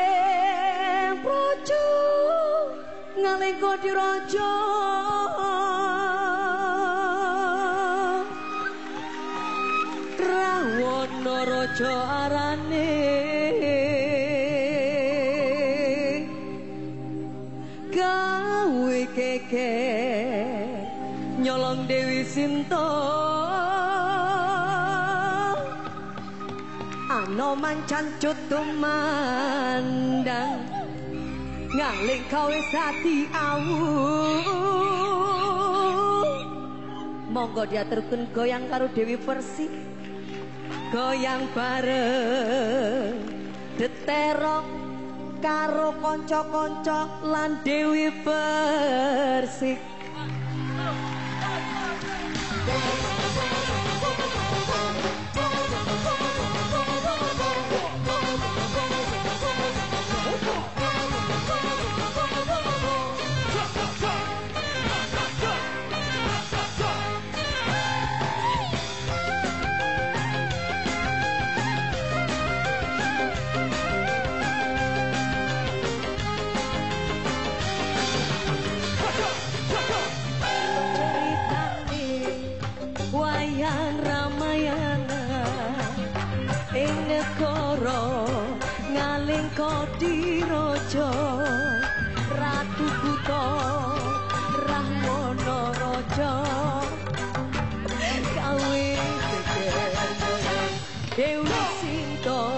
Eh, projo ngalengko diraja Rawana raja arane. Gawe keke nyolong Dewi Sinta. Ano mancan mandang ngaling kawe sati awu monggo diaturkan goyang karo Dewi Persik goyang bareng deterok karo kanca-kanca lan Dewi Persik negara ngaling kodiraja ratu buta Rahwana raja. Geger Dewi Sinta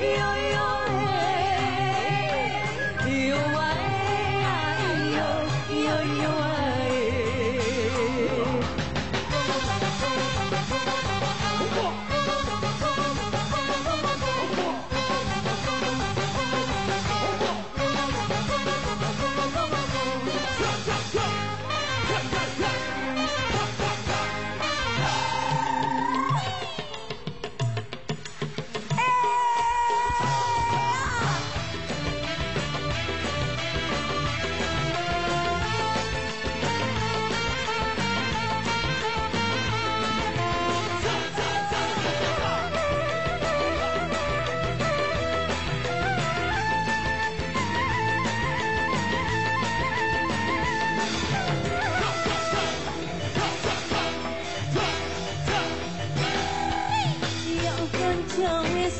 You.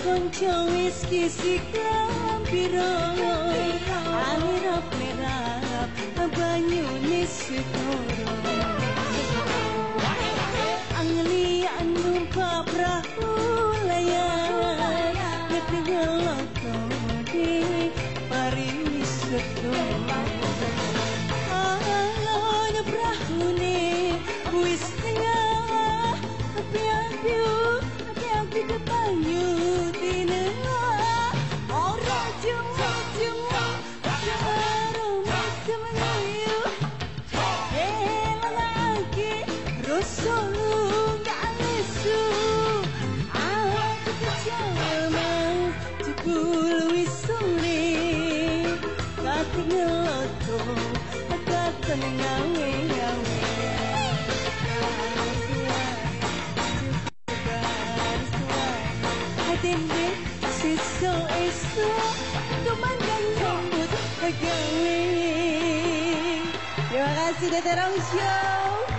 konco wis kisi kampiro Angirap merap banyu nisutoro Angli anu paprahu layar Ngetegeloko di pariwisata Alon piloto Agad kami ngawi-ngawi At hindi si so-iso Tumandang lambot agawi Terima kasih Teterong Show